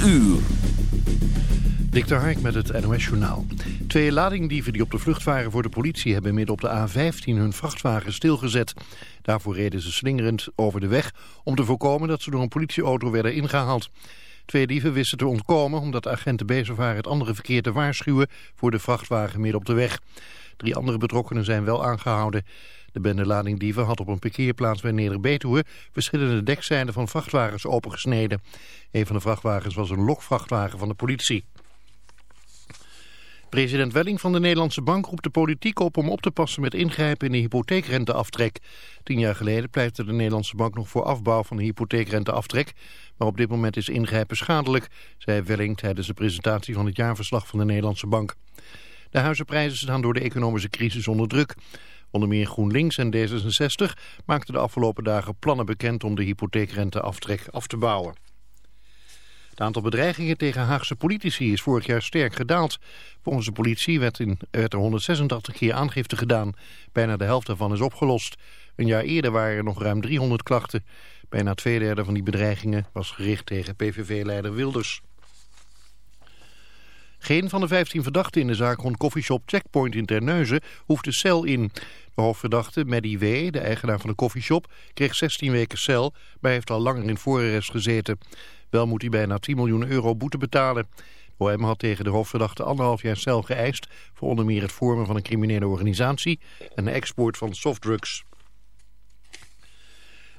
4 uur. Dikter Hark met het NOS Journaal. Twee ladingdieven die op de vlucht waren voor de politie... hebben midden op de A15 hun vrachtwagen stilgezet. Daarvoor reden ze slingerend over de weg... om te voorkomen dat ze door een politieauto werden ingehaald. Twee dieven wisten te ontkomen omdat de agenten bezig waren... het andere verkeer te waarschuwen voor de vrachtwagen midden op de weg. Drie andere betrokkenen zijn wel aangehouden. De bende ladingdieven had op een parkeerplaats bij Neder-Betuwe... verschillende dekzijden van vrachtwagens opengesneden. Een van de vrachtwagens was een lokvrachtwagen van de politie. President Welling van de Nederlandse Bank roept de politiek op om op te passen met ingrijpen in de hypotheekrenteaftrek. Tien jaar geleden pleitte de Nederlandse Bank nog voor afbouw van de hypotheekrenteaftrek. Maar op dit moment is ingrijpen schadelijk, zei Welling tijdens de presentatie van het jaarverslag van de Nederlandse Bank. De huizenprijzen staan door de economische crisis onder druk. Onder meer GroenLinks en D66 maakten de afgelopen dagen plannen bekend om de hypotheekrenteaftrek af te bouwen. Het aantal bedreigingen tegen Haagse politici is vorig jaar sterk gedaald. Volgens de politie werd, in, er 186 keer aangifte gedaan. Bijna de helft daarvan is opgelost. Een jaar eerder waren er nog ruim 300 klachten. Bijna twee derde van die bedreigingen was gericht tegen PVV-leider Wilders. Geen van de 15 verdachten in de zaak rond koffieshop Checkpoint in Terneuzen hoeft de cel in. De hoofdverdachte, Maddie W., de eigenaar van de koffieshop, kreeg 16 weken cel, maar heeft al langer in voorarrest gezeten. Wel moet hij bijna 10 miljoen euro boete betalen. OM had tegen de hoofdverdachte anderhalf jaar cel geëist... voor onder meer het vormen van een criminele organisatie... en de export van softdrugs.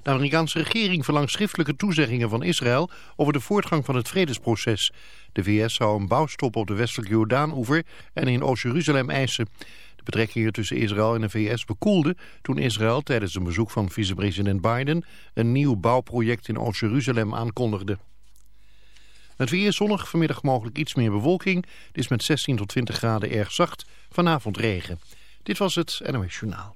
De Amerikaanse regering verlangt schriftelijke toezeggingen van Israël over de voortgang van het vredesproces. De VS zou een bouwstop op de westelijke Jordaan-oever en in Oost-Jeruzalem eisen. De betrekkingen tussen Israël en de VS bekoelden toen Israël tijdens een bezoek van vicepresident Biden een nieuw bouwproject in Oost-Jeruzalem aankondigde. Het weer zonnig, vanmiddag mogelijk iets meer bewolking. Het is met 16 tot 20 graden erg zacht. Vanavond regen. Dit was het NOS Journaal.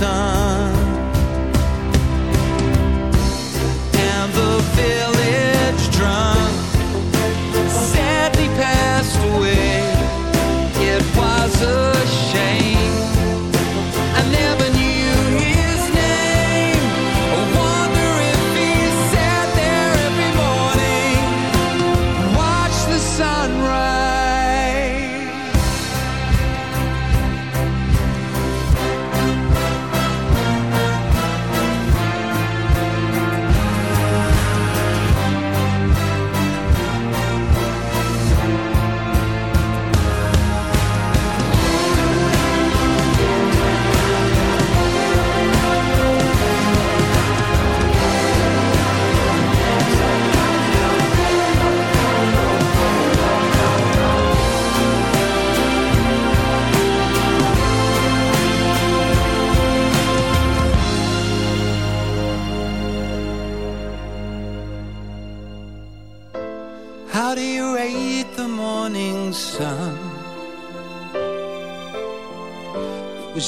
sun?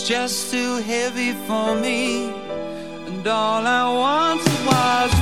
just too heavy for me, and all I wanted was.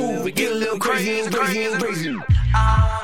get a little crazy, crazy, crazy. Hop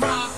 rock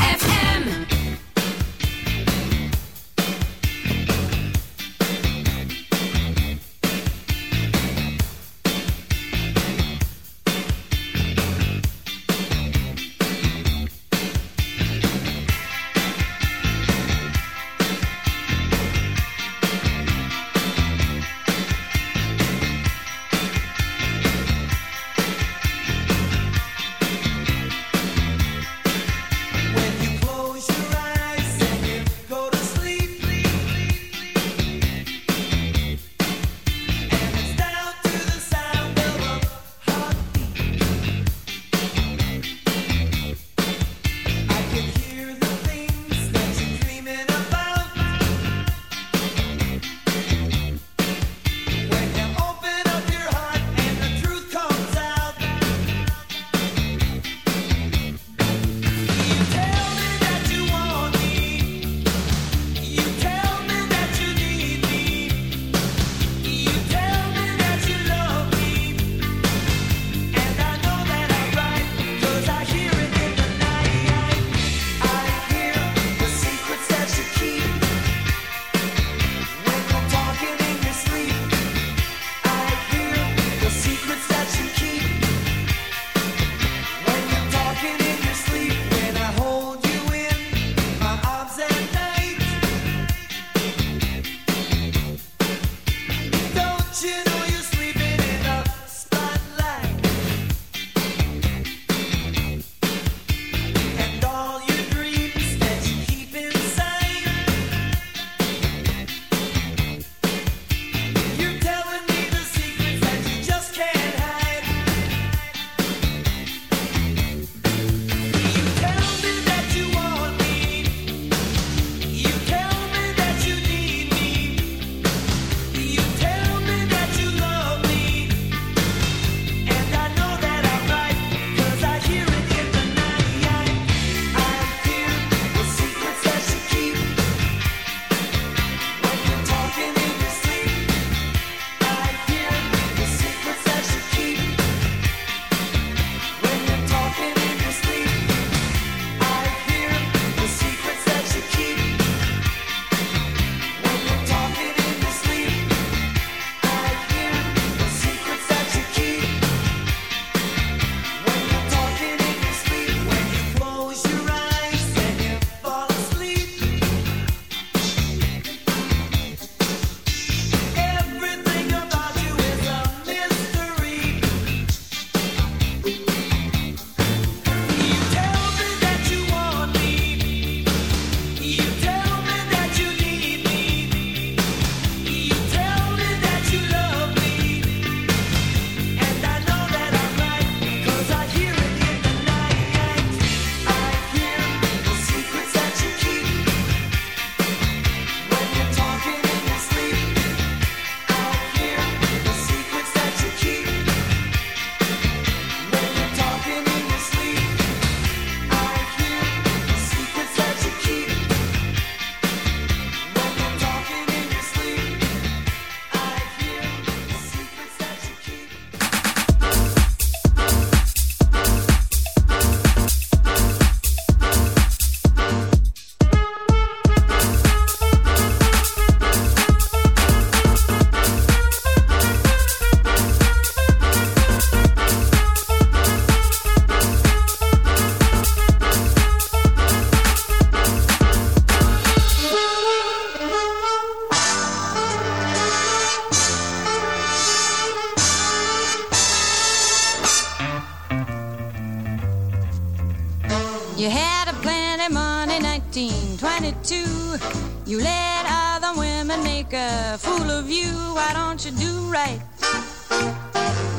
right.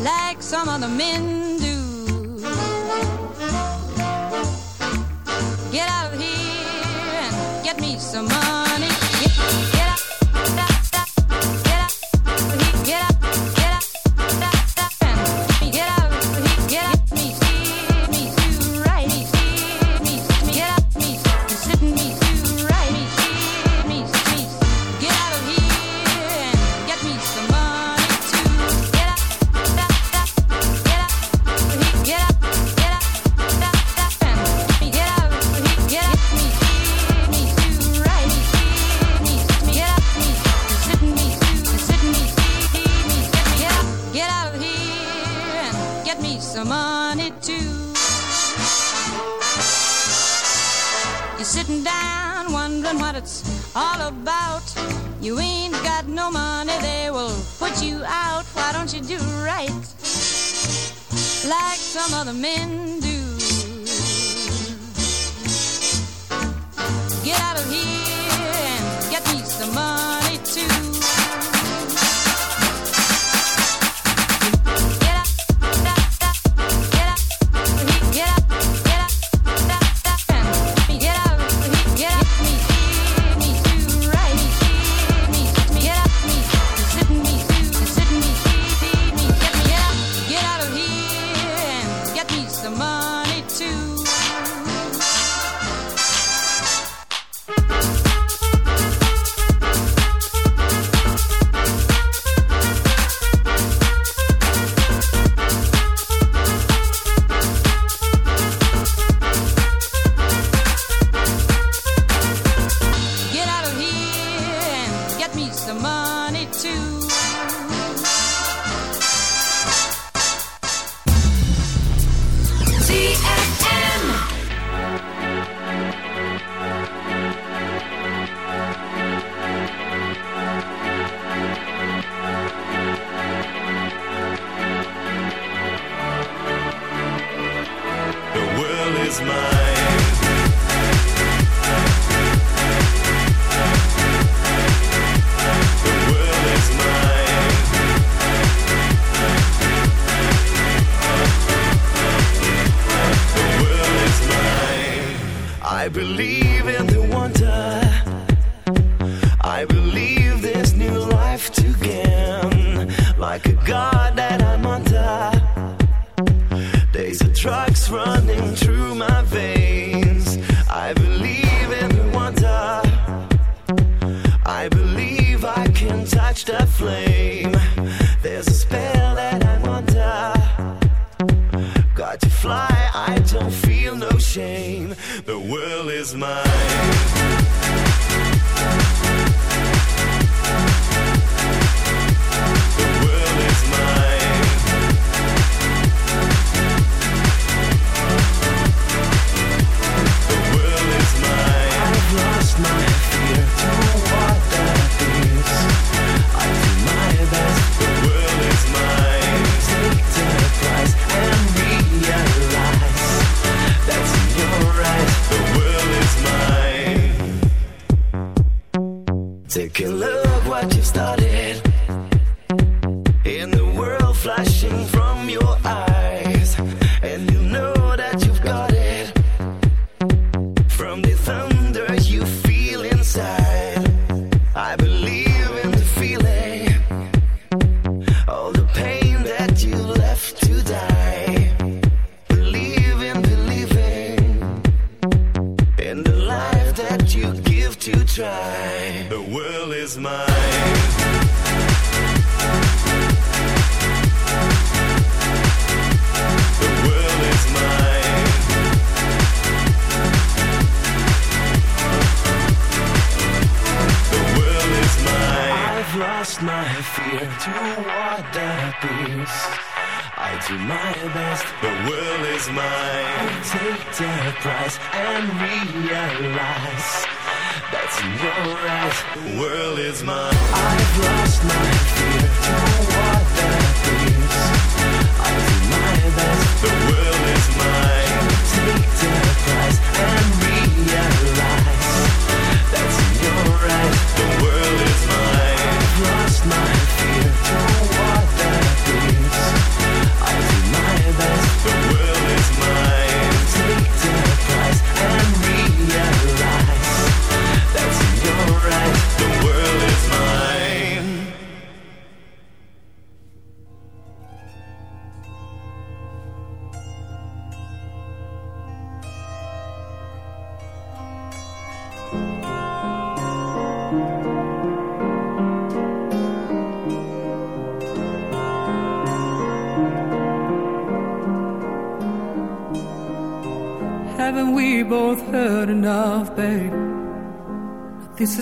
Like some other men shame. The world is mine.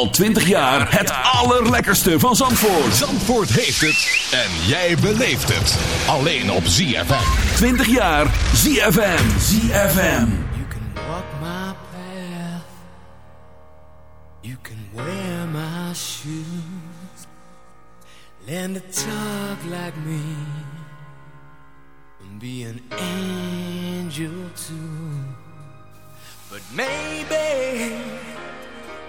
Al 20 jaar het allerlekkerste van Zandvoort. Zandvoort heeft het en jij beleeft het. Alleen op ZFM. 20 jaar ZFM. ZFM. walk my path. You can wear my shoes. Learn to talk like me. And be an angel too. But maybe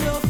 Myself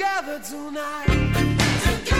together tonight. Together.